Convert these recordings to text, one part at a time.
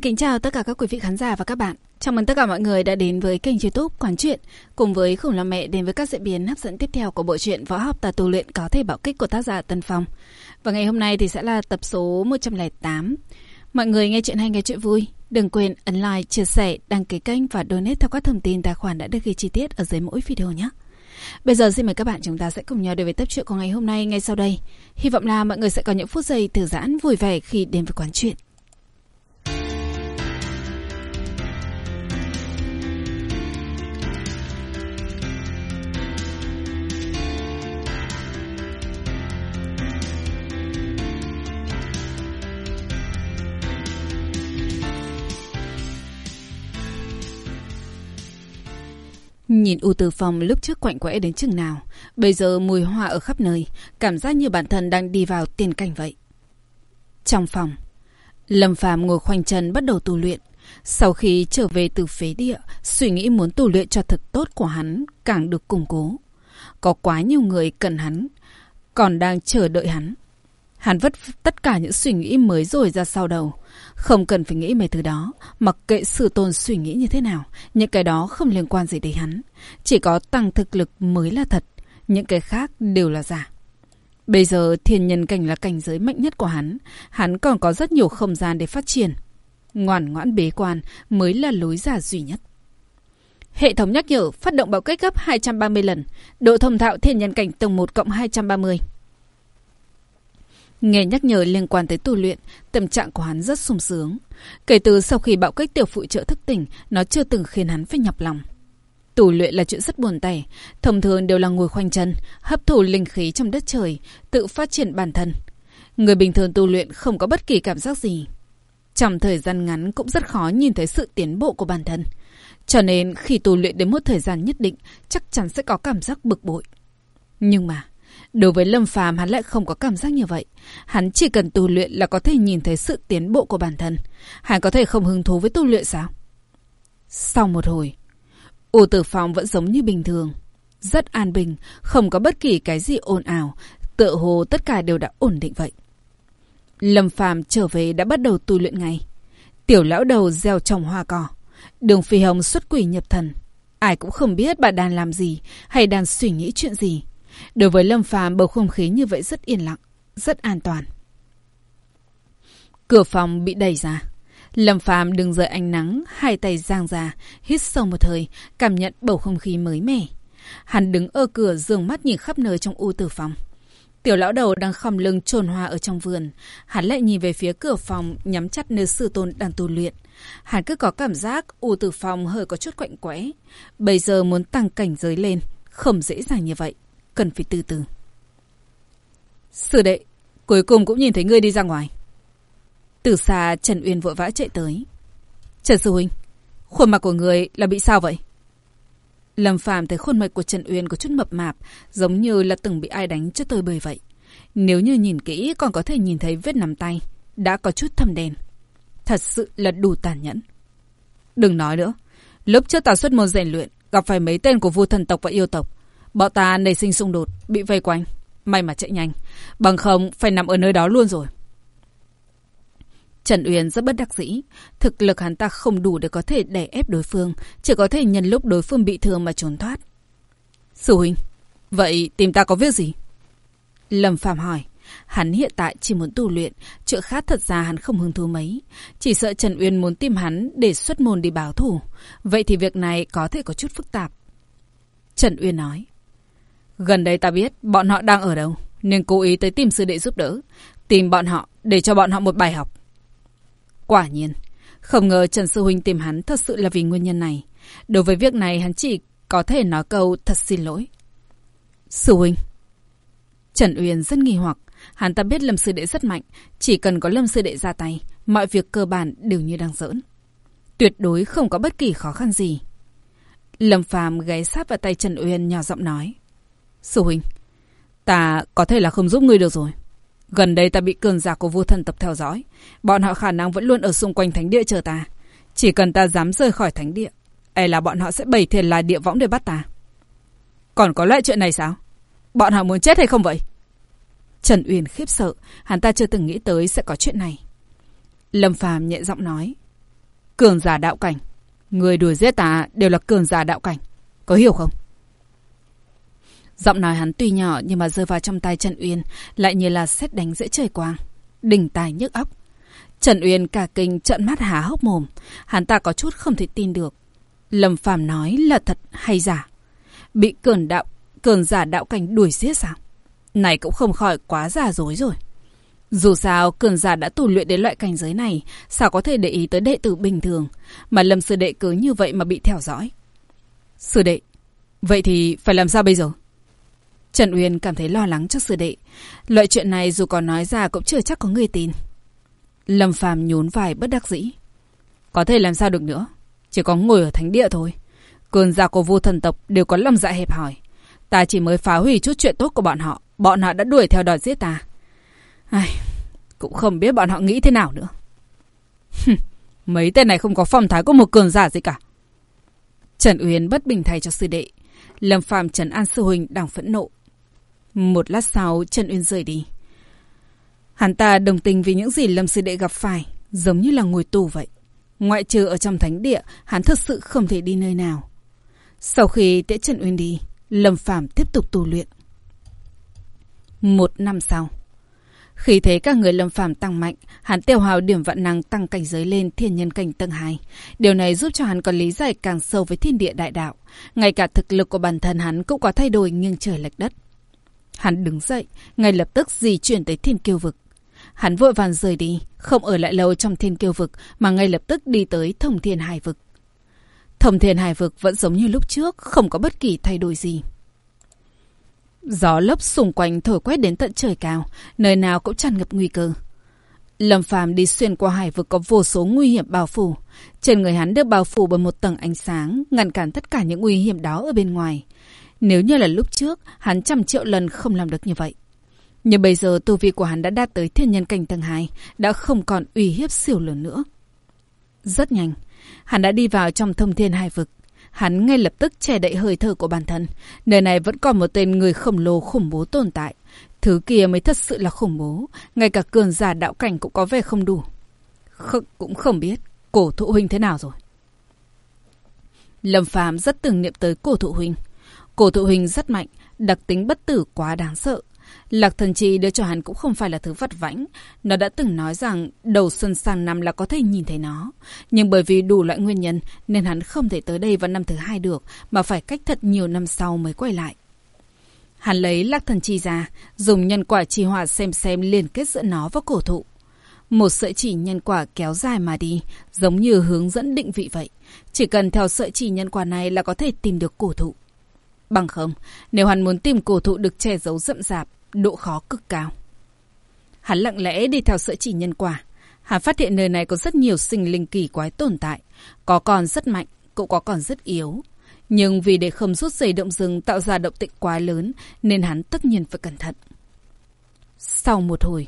Xin kính chào tất cả các quý vị khán giả và các bạn. Chào mừng tất cả mọi người đã đến với kênh youtube Quán Chuyện cùng với Khủng Long Mẹ đến với các diễn biến hấp dẫn tiếp theo của bộ truyện Võ học tà tu luyện có thể bảo kích của tác giả Tân Phong. Và ngày hôm nay thì sẽ là tập số 108. Mọi người nghe chuyện hay nghe chuyện vui. Đừng quên ấn like, chia sẻ, đăng ký kênh và donate theo các thông tin tài khoản đã được ghi chi tiết ở dưới mỗi video nhé. Bây giờ xin mời các bạn chúng ta sẽ cùng nhau đến với tập truyện của ngày hôm nay ngay sau đây. Hy vọng là mọi người sẽ có những phút giây thư giãn vui vẻ khi đến với quán chuyện. Nhìn U Từ Phòng lúc trước quạnh quẽ đến chừng nào, bây giờ mùi hoa ở khắp nơi, cảm giác như bản thân đang đi vào tiền cảnh vậy. Trong phòng, Lâm Phàm ngồi khoanh chân bắt đầu tu luyện. Sau khi trở về từ phế địa, suy nghĩ muốn tu luyện cho thật tốt của hắn càng được củng cố. Có quá nhiều người cần hắn, còn đang chờ đợi hắn. Hắn vứt tất cả những suy nghĩ mới rồi ra sau đầu. Không cần phải nghĩ mấy thứ đó, mặc kệ sự tồn suy nghĩ như thế nào, những cái đó không liên quan gì đến hắn. Chỉ có tăng thực lực mới là thật, những cái khác đều là giả. Bây giờ thiên nhân cảnh là cảnh giới mạnh nhất của hắn, hắn còn có rất nhiều không gian để phát triển. Ngoan ngoãn bế quan mới là lối giả duy nhất. Hệ thống nhắc nhở phát động bạo kích gấp 230 lần, độ thông thạo thiên nhân cảnh tầng 1 cộng 230. Nghe nhắc nhở liên quan tới tu luyện, tâm trạng của hắn rất sung sướng. Kể từ sau khi bạo kích tiểu phụ trợ thức tỉnh, nó chưa từng khiến hắn phải nhọc lòng. Tu luyện là chuyện rất buồn tẻ, thông thường đều là ngồi khoanh chân, hấp thụ linh khí trong đất trời, tự phát triển bản thân. Người bình thường tu luyện không có bất kỳ cảm giác gì. Trong thời gian ngắn cũng rất khó nhìn thấy sự tiến bộ của bản thân. Cho nên khi tu luyện đến một thời gian nhất định, chắc chắn sẽ có cảm giác bực bội. Nhưng mà, Đối với Lâm Phàm hắn lại không có cảm giác như vậy. Hắn chỉ cần tu luyện là có thể nhìn thấy sự tiến bộ của bản thân. Hắn có thể không hứng thú với tu luyện sao? Sau một hồi, U Tử Phong vẫn giống như bình thường. Rất an bình, không có bất kỳ cái gì ồn ào, tựa hồ tất cả đều đã ổn định vậy. Lâm Phàm trở về đã bắt đầu tu luyện ngay. Tiểu lão đầu gieo trồng hoa cỏ. Đường Phi Hồng xuất quỷ nhập thần. Ai cũng không biết bà đang làm gì hay đang suy nghĩ chuyện gì. Đối với Lâm Phàm bầu không khí như vậy rất yên lặng, rất an toàn. Cửa phòng bị đẩy ra. Lâm Phàm đứng dưới ánh nắng, hai tay giang ra, hít sâu một hơi, cảm nhận bầu không khí mới mẻ. Hắn đứng ở cửa dường mắt nhìn khắp nơi trong u tử phòng. Tiểu lão đầu đang khom lưng trồn hoa ở trong vườn. Hắn lại nhìn về phía cửa phòng, nhắm chặt nơi sư tôn đang tu luyện. Hắn cứ có cảm giác u tử phòng hơi có chút quạnh quẽ. Bây giờ muốn tăng cảnh giới lên, không dễ dàng như vậy cần phải từ từ. Sư đệ, cuối cùng cũng nhìn thấy ngươi đi ra ngoài. Từ xa Trần Uyên vội vã chạy tới. Trần Sư Huynh, khuôn mặt của người là bị sao vậy? Lâm Phàm thấy khuôn mặt của Trần Uyên có chút mập mạp, giống như là từng bị ai đánh cho tơi bời vậy. Nếu như nhìn kỹ còn có thể nhìn thấy vết nắm tay, đã có chút thâm đen. Thật sự là đủ tàn nhẫn. Đừng nói nữa. Lúc trước ta xuất môn rèn luyện, gặp phải mấy tên của vua thần tộc và yêu tộc. Bọn ta nảy sinh xung đột, bị vây quanh. May mà chạy nhanh. Bằng không, phải nằm ở nơi đó luôn rồi. Trần Uyên rất bất đắc dĩ. Thực lực hắn ta không đủ để có thể đè ép đối phương. Chỉ có thể nhân lúc đối phương bị thương mà trốn thoát. Sư huynh, vậy tìm ta có việc gì? Lâm Phạm hỏi. Hắn hiện tại chỉ muốn tu luyện, chuyện khác thật ra hắn không hứng thú mấy. Chỉ sợ Trần Uyên muốn tìm hắn để xuất môn đi báo thủ. Vậy thì việc này có thể có chút phức tạp. Trần Uyên nói. Gần đây ta biết bọn họ đang ở đâu, nên cố ý tới tìm sư đệ giúp đỡ. Tìm bọn họ để cho bọn họ một bài học. Quả nhiên, không ngờ Trần Sư Huynh tìm hắn thật sự là vì nguyên nhân này. Đối với việc này hắn chỉ có thể nói câu thật xin lỗi. Sư Huynh Trần Uyên rất nghi hoặc. Hắn ta biết Lâm Sư Đệ rất mạnh. Chỉ cần có Lâm Sư Đệ ra tay, mọi việc cơ bản đều như đang giỡn. Tuyệt đối không có bất kỳ khó khăn gì. Lâm Phàm ghé sát vào tay Trần Uyên nhỏ giọng nói. Sư huynh, ta có thể là không giúp ngươi được rồi. Gần đây ta bị cường giả của vua thần tập theo dõi. Bọn họ khả năng vẫn luôn ở xung quanh thánh địa chờ ta. Chỉ cần ta dám rời khỏi thánh địa, e là bọn họ sẽ bày thiền là địa võng để bắt ta. Còn có loại chuyện này sao? Bọn họ muốn chết hay không vậy? Trần Uyên khiếp sợ, hắn ta chưa từng nghĩ tới sẽ có chuyện này. Lâm Phàm nhẹ giọng nói. Cường giả đạo cảnh. Người đuổi giết ta đều là cường giả đạo cảnh. Có hiểu không? Giọng nói hắn tuy nhỏ nhưng mà rơi vào trong tay Trần Uyên lại như là xét đánh giữa trời quang. Đỉnh tài nhức óc. Trần Uyên cả kinh trợn mắt há hốc mồm. Hắn ta có chút không thể tin được. Lâm Phàm nói là thật hay giả? Bị cường đạo, cường giả đạo cảnh đuổi giết sao? Này cũng không khỏi quá giả dối rồi. Dù sao, cường giả đã tu luyện đến loại cảnh giới này, sao có thể để ý tới đệ tử bình thường, mà Lâm sư đệ cứ như vậy mà bị theo dõi. Sư đệ, vậy thì phải làm sao bây giờ? Trần Uyên cảm thấy lo lắng cho sư đệ. Loại chuyện này dù có nói ra cũng chưa chắc có người tin. Lâm Phàm nhún vai bất đắc dĩ. Có thể làm sao được nữa. Chỉ có ngồi ở thánh địa thôi. Cường giả của vua thần tộc đều có lòng dạ hẹp hỏi. Ta chỉ mới phá hủy chút chuyện tốt của bọn họ. Bọn họ đã đuổi theo đòi giết ta. Ai, cũng không biết bọn họ nghĩ thế nào nữa. Mấy tên này không có phong thái của một cường giả gì cả. Trần Uyên bất bình thay cho sư đệ. Lâm Phàm Trần An Sư Huỳnh đang phẫn nộ. Một lát sau, Trần Uyên rời đi. Hắn ta đồng tình vì những gì Lâm Sư Đệ gặp phải, giống như là ngồi tù vậy. Ngoại trừ ở trong thánh địa, hắn thật sự không thể đi nơi nào. Sau khi tiễn Trần Uyên đi, Lâm Phàm tiếp tục tu luyện. Một năm sau, khi thấy các người Lâm Phàm tăng mạnh, hắn tiêu hào điểm vạn năng tăng cảnh giới lên thiên nhân cảnh tầng 2. Điều này giúp cho hắn có lý giải càng sâu với thiên địa đại đạo. Ngay cả thực lực của bản thân hắn cũng có thay đổi nghiêng trời lệch đất. Hắn đứng dậy, ngay lập tức di chuyển tới thiên kiêu vực. Hắn vội vàng rời đi, không ở lại lâu trong thiên kiêu vực mà ngay lập tức đi tới thông thiên hải vực. Thông thiên hải vực vẫn giống như lúc trước, không có bất kỳ thay đổi gì. Gió lốc xung quanh thổi quét đến tận trời cao, nơi nào cũng tràn ngập nguy cơ. Lâm Phàm đi xuyên qua hải vực có vô số nguy hiểm bao phủ. Trên người hắn được bao phủ bởi một tầng ánh sáng, ngăn cản tất cả những nguy hiểm đó ở bên ngoài. Nếu như là lúc trước, hắn trăm triệu lần không làm được như vậy. Nhưng bây giờ tu vi của hắn đã đạt tới thiên nhân cảnh tầng 2, đã không còn uy hiếp siêu lớn nữa. Rất nhanh, hắn đã đi vào trong thông thiên hai vực. Hắn ngay lập tức che đậy hơi thở của bản thân. Nơi này vẫn còn một tên người khổng lồ khủng bố tồn tại. Thứ kia mới thật sự là khủng bố. Ngay cả cường giả đạo cảnh cũng có vẻ không đủ. Kh cũng không biết cổ thụ huynh thế nào rồi. Lâm Phàm rất tưởng niệm tới cổ thụ huynh. Cổ thụ hình rất mạnh, đặc tính bất tử quá đáng sợ. Lạc thần chi đưa cho hắn cũng không phải là thứ vặt vãnh. Nó đã từng nói rằng đầu xuân sang năm là có thể nhìn thấy nó. Nhưng bởi vì đủ loại nguyên nhân nên hắn không thể tới đây vào năm thứ hai được mà phải cách thật nhiều năm sau mới quay lại. Hắn lấy lạc thần chi ra, dùng nhân quả chi hỏa xem xem liên kết giữa nó và cổ thụ. Một sợi chỉ nhân quả kéo dài mà đi, giống như hướng dẫn định vị vậy. Chỉ cần theo sợi chỉ nhân quả này là có thể tìm được cổ thụ. Bằng không, nếu hắn muốn tìm cổ thụ được che giấu rậm rạp, độ khó cực cao. Hắn lặng lẽ đi theo sợi chỉ nhân quả. Hắn phát hiện nơi này có rất nhiều sinh linh kỳ quái tồn tại. Có còn rất mạnh, cũng có còn rất yếu. Nhưng vì để không rút dây động rừng tạo ra động tĩnh quá lớn, nên hắn tất nhiên phải cẩn thận. Sau một hồi,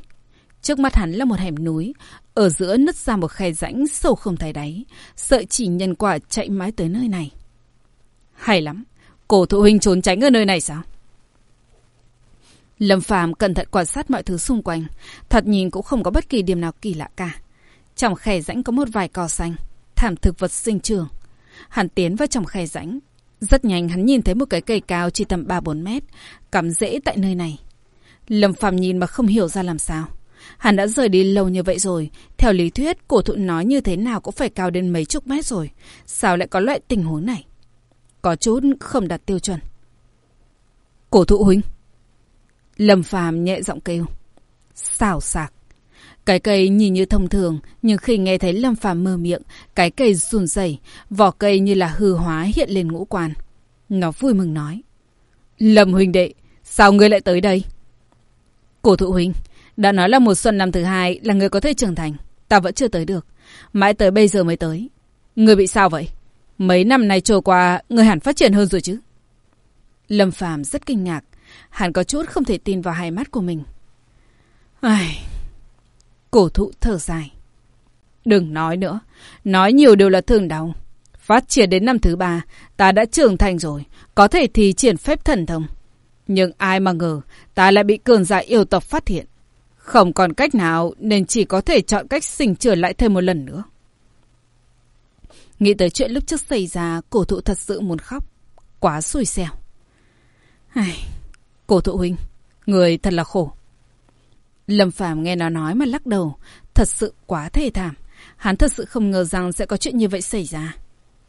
trước mắt hắn là một hẻm núi, ở giữa nứt ra một khe rãnh sâu không thấy đáy, sợi chỉ nhân quả chạy mãi tới nơi này. Hay lắm, cổ thụ huynh trốn tránh ở nơi này sao? Lâm Phàm cẩn thận quan sát mọi thứ xung quanh, thật nhìn cũng không có bất kỳ điểm nào kỳ lạ cả. Trong khe rãnh có một vài cỏ xanh, thảm thực vật sinh trưởng. Hắn tiến vào trong khe rãnh. Rất nhanh hắn nhìn thấy một cái cây cao chỉ tầm 3-4 mét, cắm rễ tại nơi này. Lâm Phàm nhìn mà không hiểu ra làm sao. Hắn đã rời đi lâu như vậy rồi. Theo lý thuyết, cổ thụ nói như thế nào cũng phải cao đến mấy chục mét rồi. Sao lại có loại tình huống này? Có chút không đạt tiêu chuẩn. Cổ thụ huynh. Lâm Phàm nhẹ giọng kêu. Xào sạc. Cái cây nhìn như thông thường, nhưng khi nghe thấy Lâm Phàm mơ miệng, cái cây run rẩy, vỏ cây như là hư hóa hiện lên ngũ quan. Nó vui mừng nói. Lâm huynh đệ, sao ngươi lại tới đây? Cổ thụ huynh, đã nói là một xuân năm thứ hai là người có thể trưởng thành. Ta vẫn chưa tới được. Mãi tới bây giờ mới tới. Ngươi bị sao vậy? Mấy năm nay trôi qua, người hẳn phát triển hơn rồi chứ? Lâm Phàm rất kinh ngạc. Hắn có chút không thể tin vào hai mắt của mình. Ai... Cổ thụ thở dài. Đừng nói nữa. Nói nhiều đều là thương đau. Phát triển đến năm thứ ba, ta đã trưởng thành rồi. Có thể thì triển phép thần thông. Nhưng ai mà ngờ, ta lại bị cường giả yêu tộc phát hiện. Không còn cách nào nên chỉ có thể chọn cách sinh trở lại thêm một lần nữa. Nghĩ tới chuyện lúc trước xảy ra, cổ thụ thật sự muốn khóc. Quá xui xẻo. Ai... Cổ thụ huynh, người thật là khổ. Lâm Phàm nghe nó nói mà lắc đầu, thật sự quá thê thảm. Hắn thật sự không ngờ rằng sẽ có chuyện như vậy xảy ra.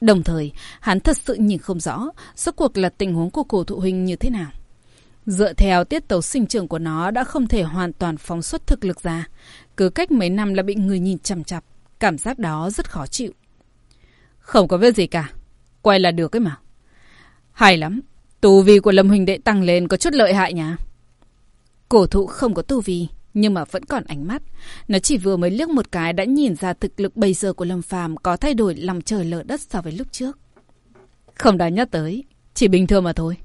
Đồng thời, hắn thật sự nhìn không rõ, rốt cuộc là tình huống của cổ thụ huynh như thế nào. Dựa theo tiết tấu sinh trưởng của nó đã không thể hoàn toàn phóng xuất thực lực ra. Cứ cách mấy năm là bị người nhìn chằm chặp. Cảm giác đó rất khó chịu. Không có việc gì cả. Quay là được ấy mà. Hay lắm. Tu vi của Lâm Huỳnh đệ tăng lên có chút lợi hại nhá. Cổ thụ không có tu vi, nhưng mà vẫn còn ánh mắt. Nó chỉ vừa mới liếc một cái đã nhìn ra thực lực bây giờ của Lâm Phàm có thay đổi lòng trời lở đất so với lúc trước. Không đáng nhắc tới, chỉ bình thường mà thôi.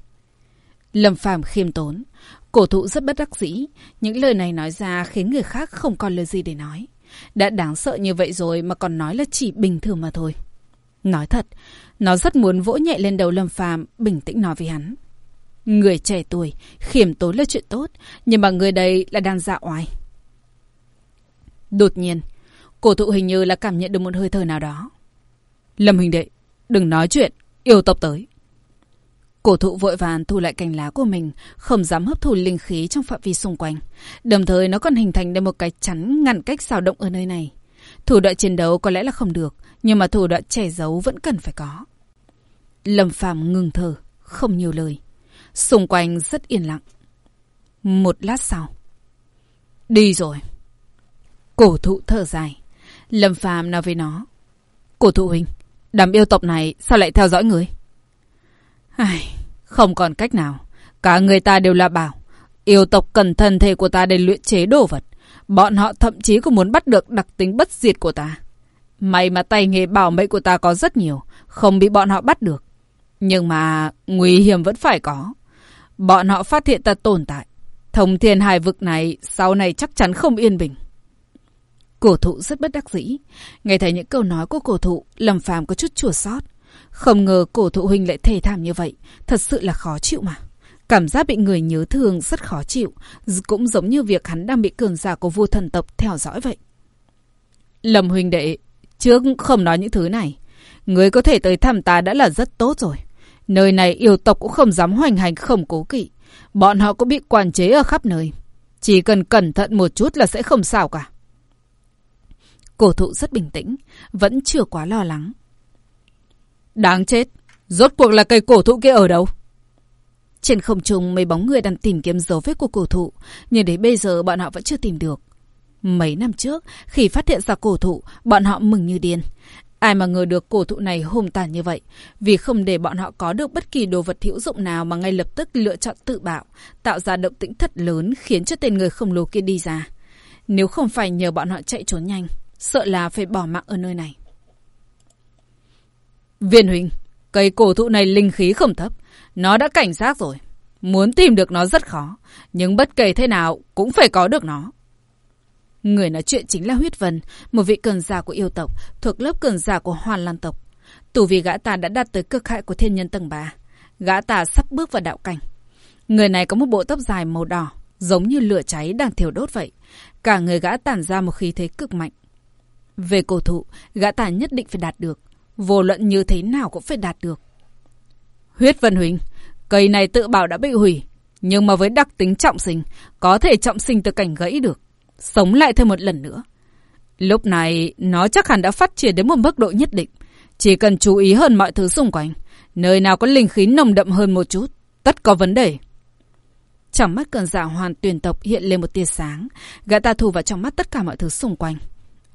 Lâm Phàm khiêm tốn, cổ thụ rất bất đắc dĩ, những lời này nói ra khiến người khác không còn lời gì để nói. Đã đáng sợ như vậy rồi mà còn nói là chỉ bình thường mà thôi. Nói thật, nó rất muốn vỗ nhẹ lên đầu Lâm Phàm, bình tĩnh nói với hắn. Người trẻ tuổi, khiểm tốn là chuyện tốt, nhưng mà người đây là đang dạ oai. Đột nhiên, cổ thụ hình như là cảm nhận được một hơi thở nào đó. Lâm hình đệ, đừng nói chuyện, yêu tộc tới. Cổ thụ vội vàng thu lại cành lá của mình, không dám hấp thụ linh khí trong phạm vi xung quanh. Đồng thời nó còn hình thành được một cái chắn ngăn cách xào động ở nơi này. Thủ đoạn chiến đấu có lẽ là không được, nhưng mà thủ đoạn che giấu vẫn cần phải có. Lâm Phàm ngừng thở, không nhiều lời. Xung quanh rất yên lặng. Một lát sau. Đi rồi. Cổ thụ thở dài. Lâm Phàm nói với nó. Cổ thụ huynh, đám yêu tộc này sao lại theo dõi người? Ai, không còn cách nào. Cả người ta đều là bảo. Yêu tộc cần thân thể của ta để luyện chế đồ vật. Bọn họ thậm chí còn muốn bắt được đặc tính bất diệt của ta. May mà tay nghề bảo mệnh của ta có rất nhiều. Không bị bọn họ bắt được. Nhưng mà nguy hiểm vẫn phải có. Bọn họ phát hiện ta tồn tại. Thông thiên hải vực này sau này chắc chắn không yên bình. Cổ thụ rất bất đắc dĩ. Nghe thấy những câu nói của cổ thụ, Lâm phàm có chút chua xót. Không ngờ cổ thụ huynh lại thề thảm như vậy. Thật sự là khó chịu mà. Cảm giác bị người nhớ thương rất khó chịu. Cũng giống như việc hắn đang bị cường giả của vua thần tộc theo dõi vậy. Lâm huynh đệ, trước không nói những thứ này. Người có thể tới thăm ta đã là rất tốt rồi. Nơi này yêu tộc cũng không dám hoành hành không cố kỵ. Bọn họ cũng bị quản chế ở khắp nơi. Chỉ cần cẩn thận một chút là sẽ không sao cả. Cổ thụ rất bình tĩnh, vẫn chưa quá lo lắng. Đáng chết, rốt cuộc là cây cổ thụ kia ở đâu? Trên không trung mấy bóng người đang tìm kiếm dấu vết của cổ thụ, nhưng đến bây giờ bọn họ vẫn chưa tìm được. Mấy năm trước, khi phát hiện ra cổ thụ, bọn họ mừng như điên. Ai mà ngờ được cổ thụ này hùng tàn như vậy, vì không để bọn họ có được bất kỳ đồ vật hữu dụng nào mà ngay lập tức lựa chọn tự bạo, tạo ra động tĩnh thật lớn khiến cho tên người khổng lồ kia đi ra. Nếu không phải nhờ bọn họ chạy trốn nhanh, sợ là phải bỏ mạng ở nơi này. Viên huynh, cây cổ thụ này linh khí không thấp, nó đã cảnh giác rồi. Muốn tìm được nó rất khó, nhưng bất kể thế nào cũng phải có được nó. Người nói chuyện chính là Huyết Vân, một vị cường giả của yêu tộc, thuộc lớp cường giả của Hoàn Lan tộc. Tù vì gã ta đã đạt tới cực hại của thiên nhân tầng 3. Gã ta sắp bước vào đạo cảnh. Người này có một bộ tóc dài màu đỏ, giống như lửa cháy đang thiêu đốt vậy. Cả người gã tản ra một khí thế cực mạnh. Về cổ thụ, gã ta nhất định phải đạt được. Vô luận như thế nào cũng phải đạt được. Huyết Vân Huỳnh, cây này tự bảo đã bị hủy. Nhưng mà với đặc tính trọng sinh, có thể trọng sinh từ cảnh gãy được sống lại thêm một lần nữa. Lúc này, nó chắc hẳn đã phát triển đến một mức độ nhất định. Chỉ cần chú ý hơn mọi thứ xung quanh. Nơi nào có linh khí nồng đậm hơn một chút, tất có vấn đề. Trong mắt cơn giả hoàn tuyển tộc hiện lên một tia sáng. Gã ta thu vào trong mắt tất cả mọi thứ xung quanh.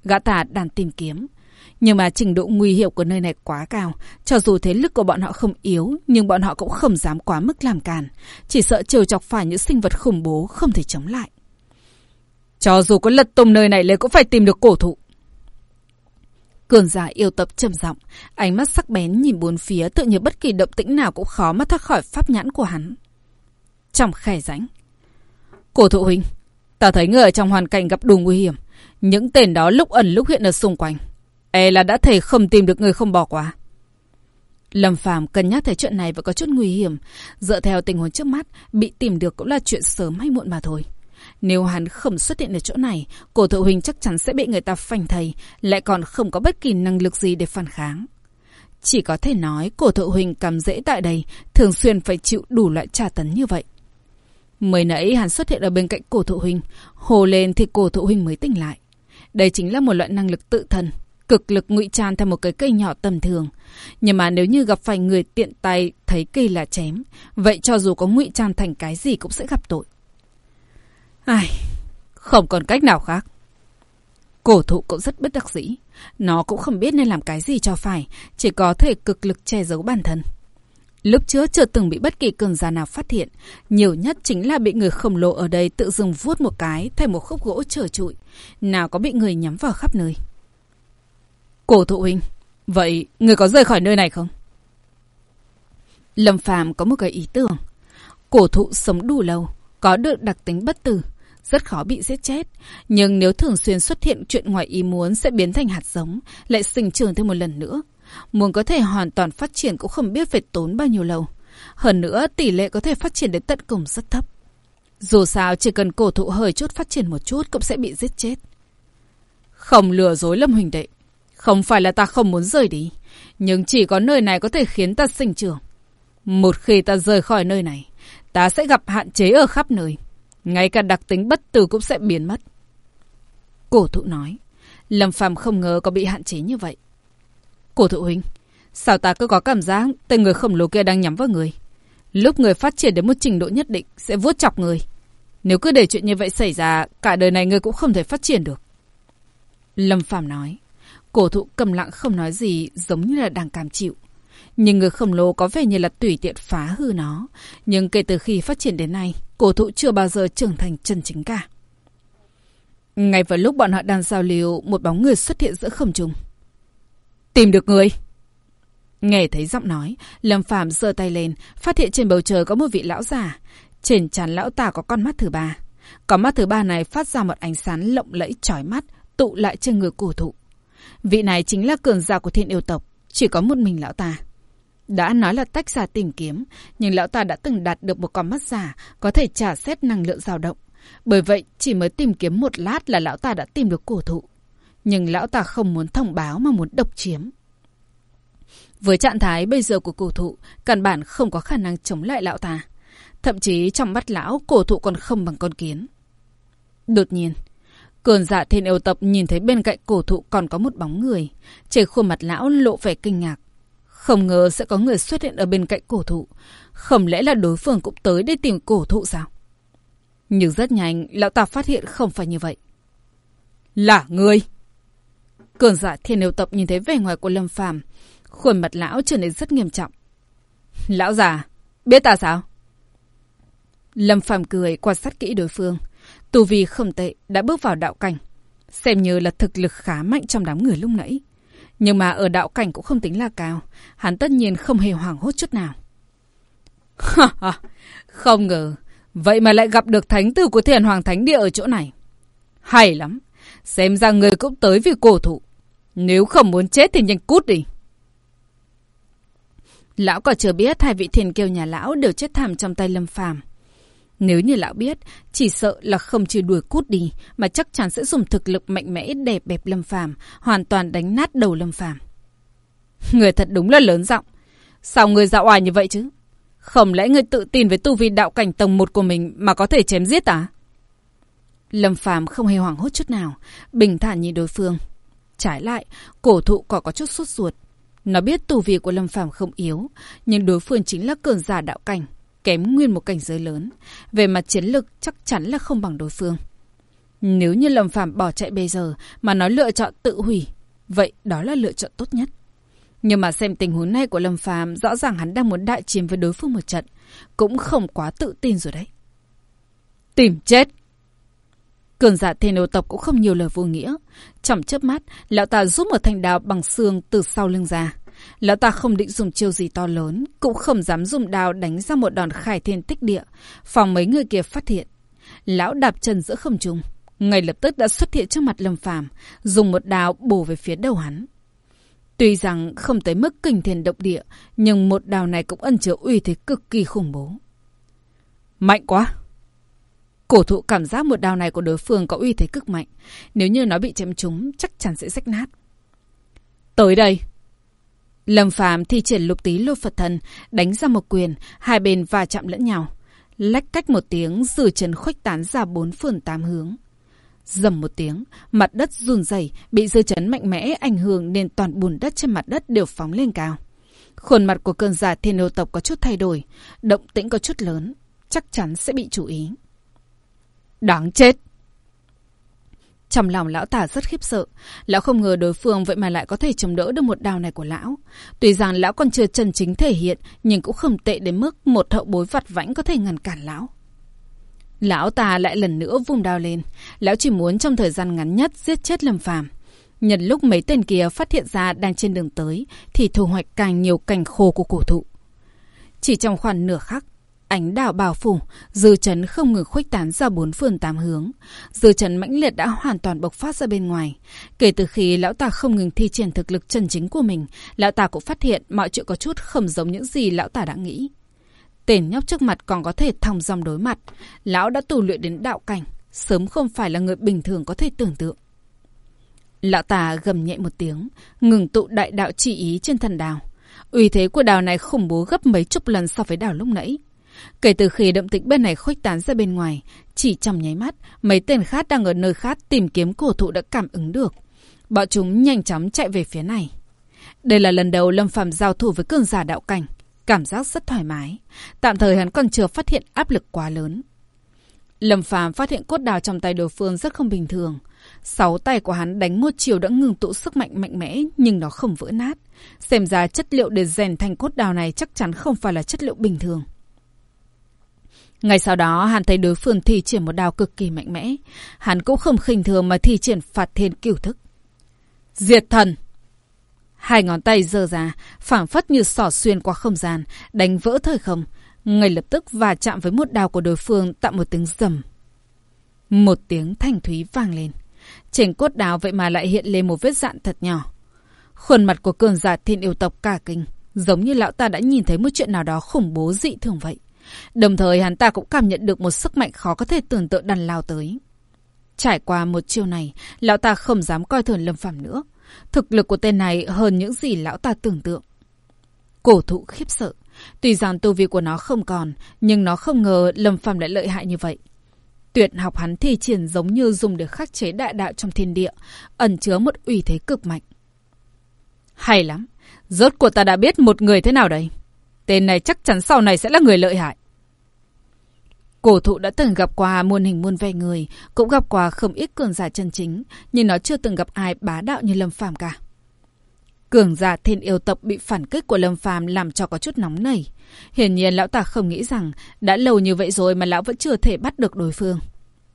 Gã ta đang tìm kiếm. Nhưng mà trình độ nguy hiểm của nơi này quá cao. Cho dù thế lực của bọn họ không yếu, nhưng bọn họ cũng không dám quá mức làm càn. Chỉ sợ trêu chọc phải những sinh vật khủng bố không thể chống lại. Cho dù có lật tung nơi này lên cũng phải tìm được cổ thụ. Cường giả yêu tập trầm giọng, ánh mắt sắc bén nhìn bốn phía tự như bất kỳ động tĩnh nào cũng khó mà thoát khỏi pháp nhãn của hắn. Trong khẻ rãnh. Cổ thụ huynh, ta thấy người ở trong hoàn cảnh gặp đủ nguy hiểm. Những tên đó lúc ẩn lúc hiện ở xung quanh. E là đã thể không tìm được người không bỏ qua. Lâm Phàm cân nhắc thấy chuyện này và có chút nguy hiểm. Dựa theo tình huống trước mắt, bị tìm được cũng là chuyện sớm hay muộn mà thôi. Nếu hắn không xuất hiện ở chỗ này, cổ thụ huynh chắc chắn sẽ bị người ta phanh thầy, lại còn không có bất kỳ năng lực gì để phản kháng. Chỉ có thể nói cổ thụ huynh cầm dễ tại đây, thường xuyên phải chịu đủ loại tra tấn như vậy. Mới nãy hắn xuất hiện ở bên cạnh cổ thụ huynh, hồ lên thì cổ thụ huynh mới tỉnh lại. Đây chính là một loại năng lực tự thân, cực lực ngụy tràn thành một cái cây nhỏ tầm thường. Nhưng mà nếu như gặp phải người tiện tay thấy cây là chém, vậy cho dù có ngụy tràn thành cái gì cũng sẽ gặp tội. Ai, không còn cách nào khác. Cổ thụ cũng rất bất đắc dĩ. Nó cũng không biết nên làm cái gì cho phải, chỉ có thể cực lực che giấu bản thân. Lúc trước chưa từng bị bất kỳ cường giả nào phát hiện, nhiều nhất chính là bị người khổng lồ ở đây tự dừng vuốt một cái thành một khúc gỗ trở trụi, nào có bị người nhắm vào khắp nơi. Cổ thụ huynh, vậy người có rời khỏi nơi này không? Lâm Phàm có một cái ý tưởng. Cổ thụ sống đủ lâu, có được đặc tính bất tử, rất khó bị giết chết. Nhưng nếu thường xuyên xuất hiện chuyện ngoài ý muốn sẽ biến thành hạt giống, lại sinh trưởng thêm một lần nữa. Muốn có thể hoàn toàn phát triển cũng không biết phải tốn bao nhiêu lâu. Hơn nữa, tỷ lệ có thể phát triển đến tận cùng rất thấp. Dù sao, chỉ cần cổ thụ hơi chút phát triển một chút cũng sẽ bị giết chết. Không lừa dối Lâm Huỳnh đệ. Không phải là ta không muốn rời đi, nhưng chỉ có nơi này có thể khiến ta sinh trưởng. Một khi ta rời khỏi nơi này, ta sẽ gặp hạn chế ở khắp nơi. Ngay cả đặc tính bất tử cũng sẽ biến mất. Cổ thụ nói. Lâm Phàm không ngờ có bị hạn chế như vậy. Cổ thụ huynh, sao ta cứ có cảm giác tên người khổng lồ kia đang nhắm vào người. Lúc người phát triển đến một trình độ nhất định sẽ vuốt chọc người. Nếu cứ để chuyện như vậy xảy ra, cả đời này người cũng không thể phát triển được. Lâm Phàm nói. Cổ thụ cầm lặng không nói gì giống như là đang cảm chịu. Nhưng người khổng lồ có vẻ như là tùy tiện phá hư nó. Nhưng kể từ khi phát triển đến nay, cổ thụ chưa bao giờ trưởng thành chân chính cả. Ngay vào lúc bọn họ đang giao lưu, một bóng người xuất hiện giữa không trung. Tìm được người! Nghe thấy giọng nói, Lâm Phàm giơ tay lên, phát hiện trên bầu trời có một vị lão già. Trên trán lão ta có con mắt thứ ba. Con mắt thứ ba này phát ra một ánh sáng lộng lẫy chói mắt, tụ lại trên người cổ thụ. Vị này chính là cường giả của thiên yêu tộc, chỉ có một mình lão ta. Đã nói là tách ra tìm kiếm, nhưng lão ta đã từng đạt được một con mắt giả, có thể trả xét năng lượng dao động. Bởi vậy, chỉ mới tìm kiếm một lát là lão ta đã tìm được cổ thụ. Nhưng lão ta không muốn thông báo mà muốn độc chiếm. Với trạng thái bây giờ của cổ thụ, căn bản không có khả năng chống lại lão ta. Thậm chí trong mắt lão, cổ thụ còn không bằng con kiến. Đột nhiên, cường giả dạ thiên yêu tập nhìn thấy bên cạnh cổ thụ còn có một bóng người. Trên khuôn mặt lão lộ vẻ kinh ngạc. Không ngờ sẽ có người xuất hiện ở bên cạnh cổ thụ. Không lẽ là đối phương cũng tới để tìm cổ thụ sao? Nhưng rất nhanh, lão ta phát hiện không phải như vậy. Là người! Cường giả dạ thiên yêu tập nhìn thấy vẻ ngoài của Lâm Phàm Khuôn mặt lão trở nên rất nghiêm trọng. Lão già, biết ta sao? Lâm Phàm cười quan sát kỹ đối phương. Tù vi không tệ, đã bước vào đạo cảnh. Xem như là thực lực khá mạnh trong đám người lúc nãy. Nhưng mà ở đạo cảnh cũng không tính là cao. Hắn tất nhiên không hề hoảng hốt chút nào. không ngờ. Vậy mà lại gặp được thánh tử của thiền hoàng thánh địa ở chỗ này. Hay lắm. Xem ra người cũng tới vì cổ thụ. Nếu không muốn chết thì nhanh cút đi. Lão còn chưa biết hai vị thiền kiêu nhà lão đều chết thảm trong tay lâm phàm. Nếu như lão biết, chỉ sợ là không chỉ đuổi cút đi, mà chắc chắn sẽ dùng thực lực mạnh mẽ đẹp bẹp Lâm Phàm, hoàn toàn đánh nát đầu Lâm Phàm. Người thật đúng là lớn giọng. Sao người dạo oai như vậy chứ? Không lẽ người tự tin với tu vi đạo cảnh tầng một của mình mà có thể chém giết à? Lâm Phàm không hề hoảng hốt chút nào, bình thản nhìn đối phương. Trái lại, cổ thụ còn có chút sốt ruột. Nó biết tu vi của Lâm Phàm không yếu, nhưng đối phương chính là cường giả đạo cảnh, kém nguyên một cảnh giới lớn. Về mặt chiến lực chắc chắn là không bằng đối phương. Nếu như Lâm Phàm bỏ chạy bây giờ mà nói lựa chọn tự hủy, vậy đó là lựa chọn tốt nhất. Nhưng mà xem tình huống này của Lâm Phàm, rõ ràng hắn đang muốn đại chiến với đối phương một trận, cũng không quá tự tin rồi đấy. Tìm chết! Cường giả thiên yêu tộc cũng không nhiều lời vô nghĩa. Trong chớp mắt, lão ta rút một thanh đao bằng xương từ sau lưng ra. Lão ta không định dùng chiêu gì to lớn, cũng không dám dùng đao đánh ra một đòn khải thiên tích địa, phòng mấy người kia phát hiện. Lão đạp chân giữa không trung, ngay lập tức đã xuất hiện trước mặt Lâm Phàm, dùng một đao bổ về phía đầu hắn. Tuy rằng không tới mức kinh thiên động địa, nhưng một đao này cũng ẩn chứa uy thế cực kỳ khủng bố. Mạnh quá! Cổ thụ cảm giác một đao này của đối phương có uy thế cực mạnh. Nếu như nó bị chém trúng, chắc chắn sẽ rách nát. Tới đây! Lâm Phàm thi triển lục tí lô Phật thần, đánh ra một quyền, hai bên va chạm lẫn nhau. Lách cách một tiếng, dư chấn khuếch tán ra bốn phương tám hướng. Dầm một tiếng, mặt đất run rẩy, bị dư chấn mạnh mẽ ảnh hưởng nên toàn bùn đất trên mặt đất đều phóng lên cao. Khuôn mặt của cơn giả thiên yêu tộc có chút thay đổi, động tĩnh có chút lớn, chắc chắn sẽ bị chú ý. Đáng chết! Trong lòng lão tả rất khiếp sợ. Lão không ngờ đối phương vậy mà lại có thể chống đỡ được một đào này của lão. Tuy rằng lão còn chưa chân chính thể hiện, nhưng cũng không tệ đến mức một hậu bối vặt vãnh có thể ngăn cản lão. Lão ta lại lần nữa vung đao lên. Lão chỉ muốn trong thời gian ngắn nhất giết chết Lâm Phàm. Nhân lúc mấy tên kia phát hiện ra đang trên đường tới, thì thu hoạch càng nhiều cành khô của cổ thụ. Chỉ trong khoảng nửa khắc, ánh đảo bao phủ, dư chấn không ngừng khuếch tán ra bốn phương tám hướng. Dư chấn mãnh liệt đã hoàn toàn bộc phát ra bên ngoài. Kể từ khi lão ta không ngừng thi triển thực lực chân chính của mình, lão ta cũng phát hiện mọi chuyện có chút không giống những gì lão ta đã nghĩ. Tên nhóc trước mặt còn có thể thòng dòng đối mặt. Lão đã tù luyện đến đạo cảnh, sớm không phải là người bình thường có thể tưởng tượng. Lão ta gầm nhẹ một tiếng, ngừng tụ đại đạo chỉ ý trên thần đào. Uy thế của đào này khủng bố gấp mấy chục lần so với đào lúc nãy. Kể từ khi động tĩnh bên này khuếch tán ra bên ngoài, chỉ trong nháy mắt, mấy tên khác đang ở nơi khác tìm kiếm cổ thụ đã cảm ứng được. Bọn chúng nhanh chóng chạy về phía này. Đây là lần đầu Lâm Phàm giao thủ với cường giả đạo cảnh, cảm giác rất thoải mái. Tạm thời hắn còn chưa phát hiện áp lực quá lớn. Lâm Phàm phát hiện cốt đào trong tay đối phương rất không bình thường. Sáu tay của hắn đánh một chiều đã ngừng tụ sức mạnh mạnh mẽ nhưng nó không vỡ nát. Xem ra chất liệu để rèn thành cốt đào này chắc chắn không phải là chất liệu bình thường. Ngay sau đó, hắn thấy đối phương thi triển một đao cực kỳ mạnh mẽ. Hắn cũng không khinh thường mà thi triển phạt thiên cửu thức. Diệt thần! Hai ngón tay giơ ra, phảng phất như sỏ xuyên qua không gian, đánh vỡ thời không. Ngay lập tức và chạm với một đao của đối phương tạo một tiếng rầm. Một tiếng thanh thúy vang lên. Trên cốt đao vậy mà lại hiện lên một vết dạn thật nhỏ. Khuôn mặt của cường giả thiên yêu tộc cả kinh, giống như lão ta đã nhìn thấy một chuyện nào đó khủng bố dị thường vậy. Đồng thời hắn ta cũng cảm nhận được một sức mạnh khó có thể tưởng tượng đàn lao tới. Trải qua một chiêu này, lão ta không dám coi thường Lâm Phàm nữa. Thực lực của tên này hơn những gì lão ta tưởng tượng. Cổ thụ khiếp sợ. Tuy rằng tu vi của nó không còn, nhưng nó không ngờ Lâm Phàm lại lợi hại như vậy. Tuyệt học hắn thi triển giống như dùng để khắc chế đại đạo trong thiên địa, ẩn chứa một uy thế cực mạnh. Hay lắm, rốt cuộc ta đã biết một người thế nào đây? Tên này chắc chắn sau này sẽ là người lợi hại. Cổ thụ đã từng gặp qua muôn hình muôn vẻ người, cũng gặp qua không ít cường giả chân chính, nhưng nó chưa từng gặp ai bá đạo như Lâm Phàm cả. Cường giả thiên yêu tộc bị phản kích của Lâm Phàm làm cho có chút nóng nảy. Hiển nhiên lão ta không nghĩ rằng đã lâu như vậy rồi mà lão vẫn chưa thể bắt được đối phương.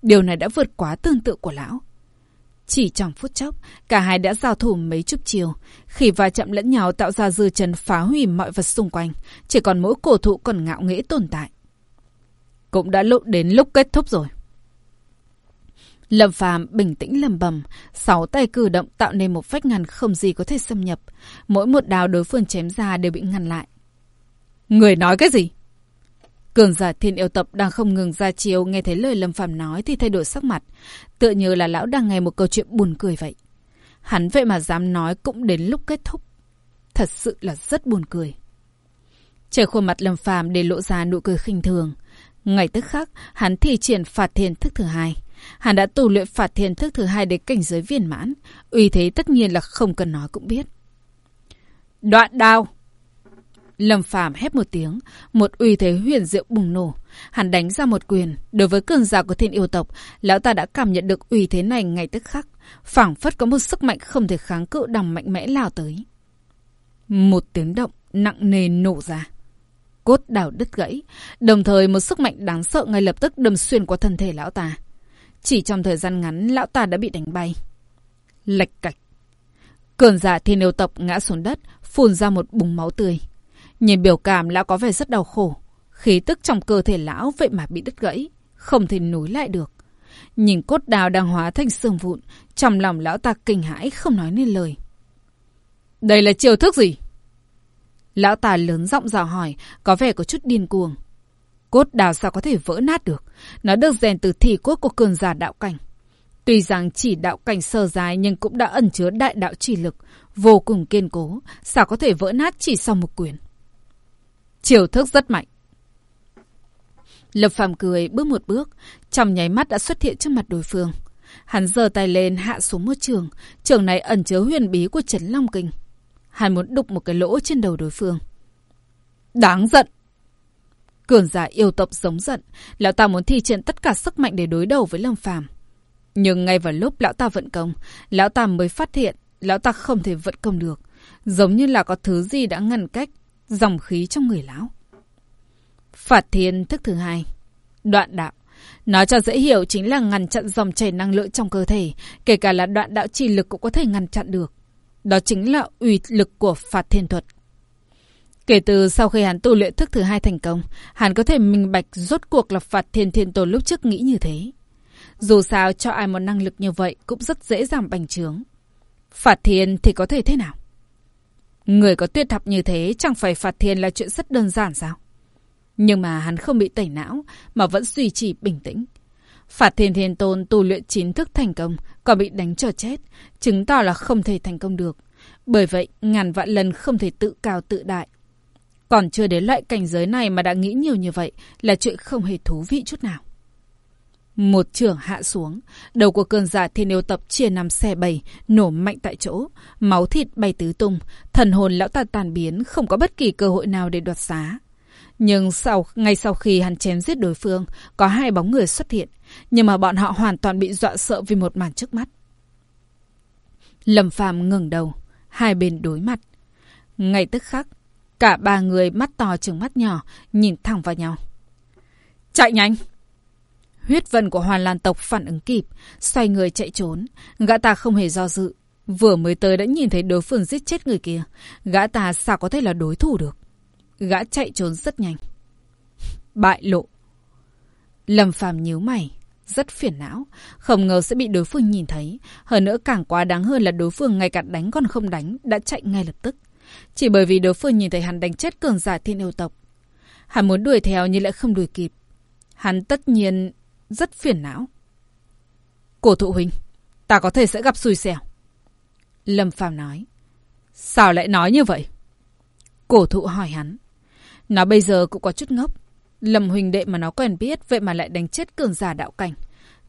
Điều này đã vượt quá tương tự của lão. Chỉ trong phút chốc, cả hai đã giao thủ mấy chục chiều. Khi va chạm lẫn nhau tạo ra dư chân phá hủy mọi vật xung quanh. Chỉ còn mỗi cổ thụ còn ngạo nghễ tồn tại. Cũng đã lúc đến lúc kết thúc rồi. Lâm Phàm bình tĩnh lầm bầm, sáu tay cử động tạo nên một vách ngăn không gì có thể xâm nhập. Mỗi một đào đối phương chém ra đều bị ngăn lại. Người nói cái gì? Cường giả thiên yêu tập đang không ngừng ra chiều nghe thấy lời Lâm Phàm nói thì thay đổi sắc mặt. Tựa như là lão đang nghe một câu chuyện buồn cười vậy. Hắn vậy mà dám nói cũng đến lúc kết thúc. Thật sự là rất buồn cười. trời khuôn mặt Lâm Phàm để lộ ra nụ cười khinh thường. Ngày tức khắc, hắn thi triển phạt thiên thức thứ hai. Hắn đã tu luyện phạt thiên thức thứ hai đến cảnh giới viên mãn. Uy thế tất nhiên là không cần nói cũng biết. Đoạn đao! Lâm Phàm hét một tiếng, một uy thế huyền diệu bùng nổ. Hắn đánh ra một quyền, đối với cường giả của thiên yêu tộc, lão ta đã cảm nhận được uy thế này ngay tức khắc, phảng phất có một sức mạnh không thể kháng cự đằng mạnh mẽ lao tới. Một tiếng động nặng nề nổ ra. Cốt đào đứt gãy, đồng thời một sức mạnh đáng sợ ngay lập tức đâm xuyên qua thân thể lão ta. Chỉ trong thời gian ngắn, lão ta đã bị đánh bay. Lệch cạch. Cường giả thiên yêu tộc ngã xuống đất, phun ra một bùng máu tươi. Nhìn biểu cảm lão có vẻ rất đau khổ. Khí tức trong cơ thể lão vậy mà bị đứt gãy. Không thể nối lại được. Nhìn cốt đào đang hóa thành xương vụn. Trong lòng lão ta kinh hãi không nói nên lời. Đây là chiêu thức gì? Lão ta lớn giọng dò hỏi. Có vẻ có chút điên cuồng. Cốt đào sao có thể vỡ nát được. Nó được rèn từ thi cốt của cường giả đạo cảnh. Tuy rằng chỉ đạo cảnh sơ dài nhưng cũng đã ẩn chứa đại đạo chỉ lực, vô cùng kiên cố, sao có thể vỡ nát chỉ sau một quyền. Chiều thức rất mạnh. Lập Phàm cười bước một bước, trong nháy mắt đã xuất hiện trước mặt đối phương. Hắn giơ tay lên hạ xuống một trường, trường này ẩn chứa huyền bí của Trấn Long Kinh. Hắn muốn đục một cái lỗ trên đầu đối phương. Đáng giận! Cường giả yêu tộc giống giận, lão ta muốn thi triển tất cả sức mạnh để đối đầu với Lâm Phàm. Nhưng ngay vào lúc lão ta vận công, lão ta mới phát hiện lão ta không thể vận công được, giống như là có thứ gì đã ngăn cách dòng khí trong người lão. Phạt thiên thức thứ hai, đoạn đạo. Nói cho dễ hiểu chính là ngăn chặn dòng chảy năng lượng trong cơ thể, kể cả là đoạn đạo chi lực cũng có thể ngăn chặn được. Đó chính là uy lực của phạt thiên thuật. Kể từ sau khi hắn tu luyện thức thứ hai thành công, hắn có thể minh bạch rốt cuộc là phạt thiên thiên tổ lúc trước nghĩ như thế. Dù sao cho ai một năng lực như vậy cũng rất dễ dàng bành trướng. Phạt thiên thì có thể thế nào? Người có tuyệt học như thế chẳng phải phạt thiền là chuyện rất đơn giản sao? Nhưng mà hắn không bị tẩy não mà vẫn duy trì bình tĩnh. Phạt thiền thiên tôn tu luyện chín thức thành công còn bị đánh cho chết, chứng tỏ là không thể thành công được. Bởi vậy, ngàn vạn lần không thể tự cao tự đại. Còn chưa đến loại cảnh giới này mà đã nghĩ nhiều như vậy là chuyện không hề thú vị chút nào. Một trường hạ xuống, đầu của cơn giả thiên yêu tập chia nằm xe bầy, nổ mạnh tại chỗ, máu thịt bay tứ tung, thần hồn lão ta tàn biến, không có bất kỳ cơ hội nào để đoạt giá. Nhưng sau ngay sau khi hắn chém giết đối phương, có hai bóng người xuất hiện, nhưng mà bọn họ hoàn toàn bị dọa sợ vì một màn trước mắt. Lâm Phàm ngẩng đầu, hai bên đối mặt. Ngay tức khắc, cả ba người mắt to trừng mắt nhỏ, nhìn thẳng vào nhau. Chạy nhanh! Huyết vân của hoàn lan tộc phản ứng kịp, xoay người chạy trốn. Gã ta không hề do dự. Vừa mới tới đã nhìn thấy đối phương giết chết người kia. Gã ta sao có thể là đối thủ được. Gã chạy trốn rất nhanh. Bại lộ. Lâm phàm nhíu mày. Rất phiền não. Không ngờ sẽ bị đối phương nhìn thấy. Hơn nữa càng quá đáng hơn là đối phương ngay cả đánh còn không đánh. Đã chạy ngay lập tức. Chỉ bởi vì đối phương nhìn thấy hắn đánh chết cường giả thiên yêu tộc. Hắn muốn đuổi theo nhưng lại không đuổi kịp. Hắn tất nhiên rất phiền não. Cổ thụ huynh, ta có thể sẽ gặp xui xẻo. Lâm Phàm nói. Sao lại nói như vậy? Cổ thụ hỏi hắn. Nó bây giờ cũng có chút ngốc. Lâm huynh đệ mà nó quen biết, vậy mà lại đánh chết cường giả đạo cảnh.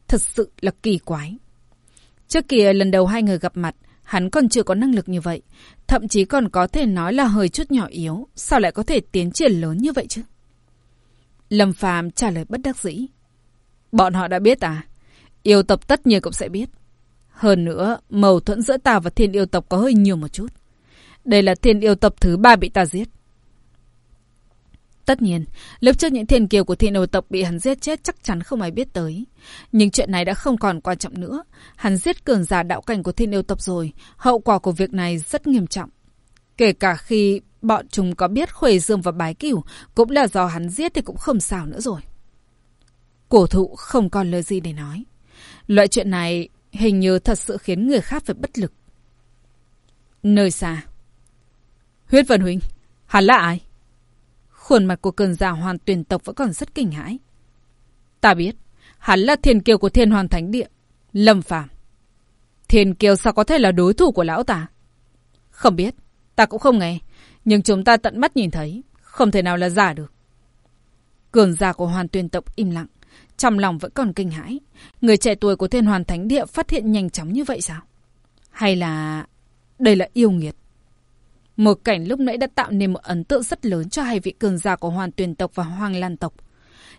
Thật sự là kỳ quái. Trước kia lần đầu hai người gặp mặt, hắn còn chưa có năng lực như vậy. Thậm chí còn có thể nói là hơi chút nhỏ yếu. Sao lại có thể tiến triển lớn như vậy chứ? Lâm Phàm trả lời bất đắc dĩ. Bọn họ đã biết à? Yêu tộc tất nhiên cũng sẽ biết. Hơn nữa, mâu thuẫn giữa ta và thiên yêu tộc có hơi nhiều một chút. Đây là thiên yêu tộc thứ ba bị ta giết. Tất nhiên, lúc trước những thiên kiều của thiên yêu tộc bị hắn giết chết chắc chắn không ai biết tới. Nhưng chuyện này đã không còn quan trọng nữa. Hắn giết cường giả đạo cảnh của thiên yêu tộc rồi. Hậu quả của việc này rất nghiêm trọng. Kể cả khi bọn chúng có biết Khuê Dương và Bái Cửu cũng là do hắn giết thì cũng không sao nữa rồi. Cổ thụ không còn lời gì để nói. Loại chuyện này hình như thật sự khiến người khác phải bất lực. Nơi xa. Huyết Vân Huynh, hắn là ai? Khuôn mặt của cường giả hoàn tuyển tộc vẫn còn rất kinh hãi. Ta biết, hắn là thiên kiều của thiên hoàn thánh địa, Lâm Phàm. Thiên kiều sao có thể là đối thủ của lão ta? Không biết, ta cũng không nghe, nhưng chúng ta tận mắt nhìn thấy, không thể nào là giả được. Cường giả của hoàn tuyển tộc im lặng. Trong lòng vẫn còn kinh hãi. Người trẻ tuổi của thiên hoàn thánh địa phát hiện nhanh chóng như vậy sao? Hay là... Đây là yêu nghiệt? Một cảnh lúc nãy đã tạo nên một ấn tượng rất lớn cho hai vị cường giả của hoàn tuyển tộc và hoàng lan tộc.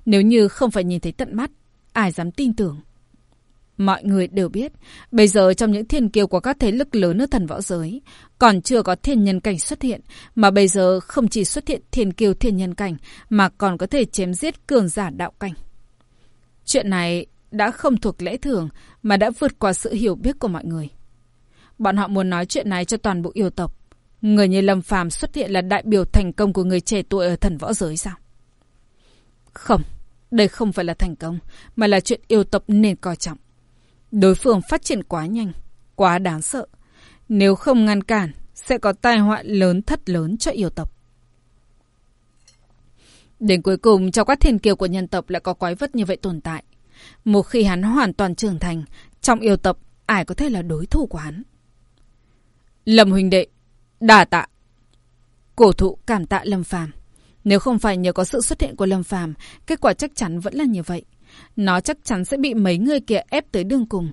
Nếu như không phải nhìn thấy tận mắt, ai dám tin tưởng? Mọi người đều biết, bây giờ trong những thiên kiều của các thế lực lớn ở thần võ giới, còn chưa có thiên nhân cảnh xuất hiện, mà bây giờ không chỉ xuất hiện thiên kiều thiên nhân cảnh, mà còn có thể chém giết cường giả đạo cảnh. Chuyện này đã không thuộc lẽ thường mà đã vượt qua sự hiểu biết của mọi người. Bọn họ muốn nói chuyện này cho toàn bộ yêu tộc. Người như Lâm Phàm xuất hiện là đại biểu thành công của người trẻ tuổi ở thần võ giới sao? Không, đây không phải là thành công, mà là chuyện yêu tộc nên coi trọng. Đối phương phát triển quá nhanh, quá đáng sợ. Nếu không ngăn cản, sẽ có tai họa lớn thất lớn cho yêu tộc. Đến cuối cùng, trong các thiên kiều của nhân tộc lại có quái vật như vậy tồn tại. Một khi hắn hoàn toàn trưởng thành, Trong yêu tập, ai có thể là đối thủ của hắn? Lâm huynh đệ, đà tạ. Cổ thụ cảm tạ Lâm Phàm. Nếu không phải nhờ có sự xuất hiện của Lâm Phàm, kết quả chắc chắn vẫn là như vậy. Nó chắc chắn sẽ bị mấy người kia ép tới đường cùng.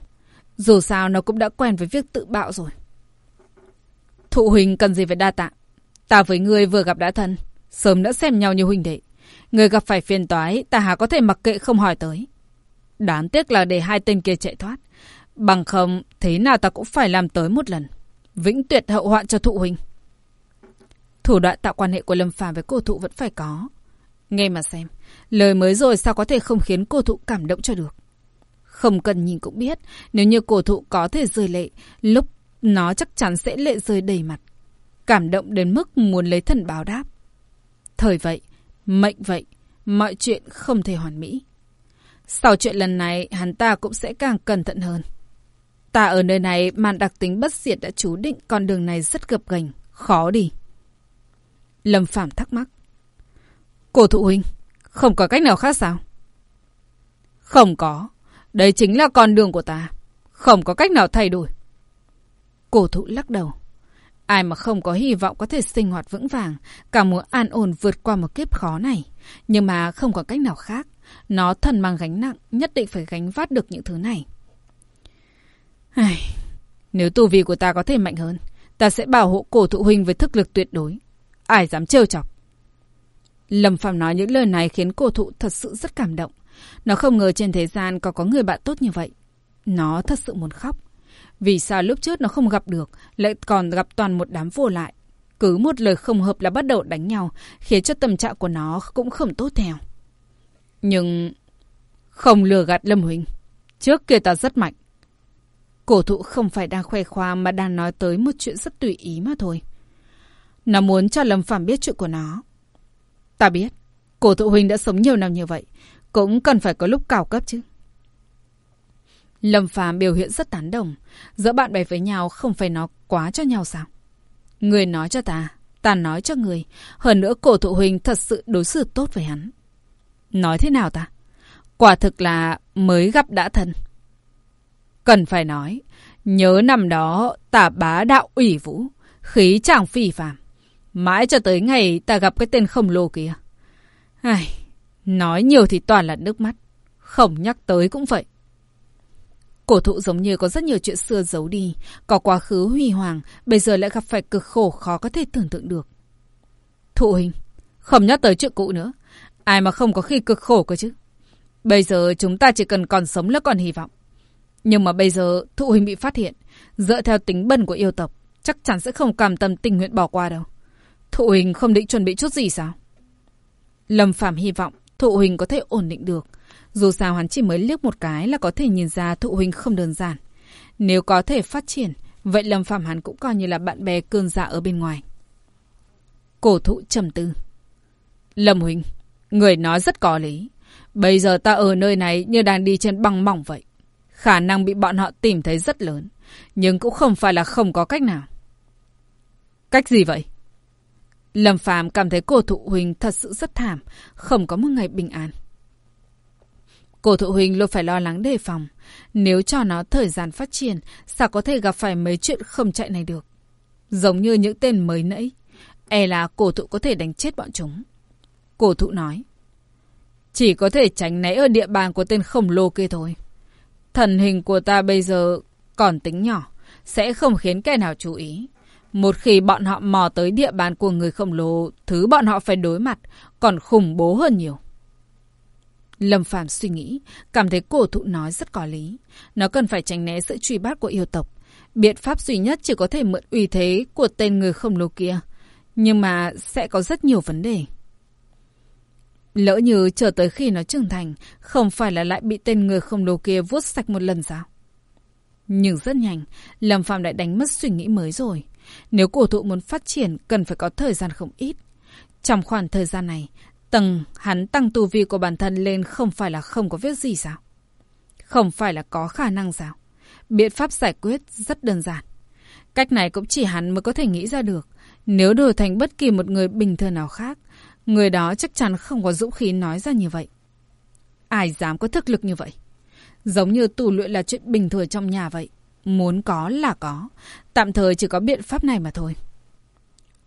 Dù sao nó cũng đã quen với việc tự bạo rồi. Thụ huynh cần gì phải đa tạ. Ta với ngươi vừa gặp đã thân, sớm đã xem nhau như huynh đệ. Người gặp phải phiền toái, ta hà có thể mặc kệ không hỏi tới. Đáng tiếc là để hai tên kia chạy thoát. Bằng không, thế nào ta cũng phải làm tới một lần. Vĩnh tuyệt hậu hoạn cho thụ huynh. Thủ đoạn tạo quan hệ của Lâm Phàm với cô thụ vẫn phải có. Nghe mà xem, lời mới rồi sao có thể không khiến cô thụ cảm động cho được. Không cần nhìn cũng biết, nếu như cổ thụ có thể rơi lệ, lúc nó chắc chắn sẽ lệ rơi đầy mặt. Cảm động đến mức muốn lấy thần báo đáp. Thời vậy, mệnh vậy, mọi chuyện không thể hoàn mỹ. Sau chuyện lần này, hắn ta cũng sẽ càng cẩn thận hơn. Ta ở nơi này, màn đặc tính bất diệt đã chú định con đường này rất gập ghềnh, khó đi. Lâm Phạm thắc mắc. Cổ thụ huynh, không có cách nào khác sao? Không có. Đây chính là con đường của ta. Không có cách nào thay đổi. Cổ thụ lắc đầu. Ai mà không có hy vọng có thể sinh hoạt vững vàng, cả muốn an ổn vượt qua một kiếp khó này. Nhưng mà không có cách nào khác. Nó thần mang gánh nặng, nhất định phải gánh vác được những thứ này. Ai... Nếu tu vi của ta có thể mạnh hơn, ta sẽ bảo hộ cổ thụ huynh với thức lực tuyệt đối. Ai dám trêu chọc. Lâm Phạm nói những lời này khiến cổ thụ thật sự rất cảm động. Nó không ngờ trên thế gian có có người bạn tốt như vậy. Nó thật sự muốn khóc. Vì sao lúc trước nó không gặp được, lại còn gặp toàn một đám vô lại. Cứ một lời không hợp là bắt đầu đánh nhau, khiến cho tâm trạng của nó cũng không tốt theo. Nhưng... Không lừa gạt Lâm Huỳnh. Trước kia ta rất mạnh. Cổ thụ không phải đang khoe khoa mà đang nói tới một chuyện rất tùy ý mà thôi. Nó muốn cho Lâm Phạm biết chuyện của nó. Ta biết, cổ thụ huynh đã sống nhiều năm như vậy, cũng cần phải có lúc cao cấp chứ. Lâm Phàm biểu hiện rất tán đồng. Giữa bạn bè với nhau không phải nói quá cho nhau sao? Người nói cho ta, ta nói cho người. Hơn nữa cổ thụ huynh thật sự đối xử tốt với hắn. Nói thế nào ta? Quả thực là mới gặp đã thân. Cần phải nói, nhớ năm đó ta bá đạo ủy vũ, khí chàng phi phàm. Mãi cho tới ngày ta gặp cái tên khổng lồ kia. Ai, nói nhiều thì toàn là nước mắt. Không nhắc tới cũng vậy. Cổ thụ giống như có rất nhiều chuyện xưa giấu đi, có quá khứ huy hoàng, bây giờ lại gặp phải cực khổ khó có thể tưởng tượng được. Thụ hình, không nhắc tới chuyện cũ nữa. Ai mà không có khi cực khổ cơ chứ. Bây giờ chúng ta chỉ cần còn sống là còn hy vọng. Nhưng mà bây giờ thụ hình bị phát hiện, dựa theo tính bần của yêu tộc, chắc chắn sẽ không cảm tâm tình nguyện bỏ qua đâu. Thụ hình không định chuẩn bị chút gì sao? Lâm Phạm hy vọng thụ hình có thể ổn định được. Dù sao hắn chỉ mới liếc một cái là có thể nhìn ra thụ huynh không đơn giản. Nếu có thể phát triển, vậy Lâm Phạm hắn cũng coi như là bạn bè cơn dạ ở bên ngoài. Cổ thụ trầm tư. Lâm huynh, người nói rất có lý. Bây giờ ta ở nơi này như đang đi trên băng mỏng vậy. Khả năng bị bọn họ tìm thấy rất lớn. Nhưng cũng không phải là không có cách nào. Cách gì vậy? Lâm Phàm cảm thấy cổ thụ huynh thật sự rất thảm, không có một ngày bình an. Cổ thụ huynh luôn phải lo lắng đề phòng. Nếu cho nó thời gian phát triển, sao có thể gặp phải mấy chuyện không chạy này được. Giống như những tên mới nãy, e là cổ thụ có thể đánh chết bọn chúng. Cổ thụ nói, chỉ có thể tránh né ở địa bàn của tên khổng lồ kia thôi. Thần hình của ta bây giờ còn tính nhỏ, sẽ không khiến kẻ nào chú ý. Một khi bọn họ mò tới địa bàn của người khổng lồ, thứ bọn họ phải đối mặt còn khủng bố hơn nhiều. Lâm Phàm suy nghĩ, cảm thấy cổ thụ nói rất có lý. Nó cần phải tránh né sự truy bắt của yêu tộc. Biện pháp duy nhất chỉ có thể mượn uy thế của tên người khổng lồ kia. Nhưng mà sẽ có rất nhiều vấn đề. Lỡ như chờ tới khi nó trưởng thành, không phải là lại bị tên người khổng lồ kia vuốt sạch một lần sao? Nhưng rất nhanh, Lâm Phạm lại đánh mất suy nghĩ mới rồi. Nếu cổ thụ muốn phát triển, cần phải có thời gian không ít. Trong khoảng thời gian này, tầng hắn tăng tu vi của bản thân lên không phải là không có việc gì sao? Không phải là có khả năng sao? Biện pháp giải quyết rất đơn giản. Cách này cũng chỉ hắn mới có thể nghĩ ra được. Nếu đổi thành bất kỳ một người bình thường nào khác, người đó chắc chắn không có dũng khí nói ra như vậy. Ai dám có thực lực như vậy? Giống như tu luyện là chuyện bình thường trong nhà vậy. Muốn có là có. Tạm thời chỉ có biện pháp này mà thôi.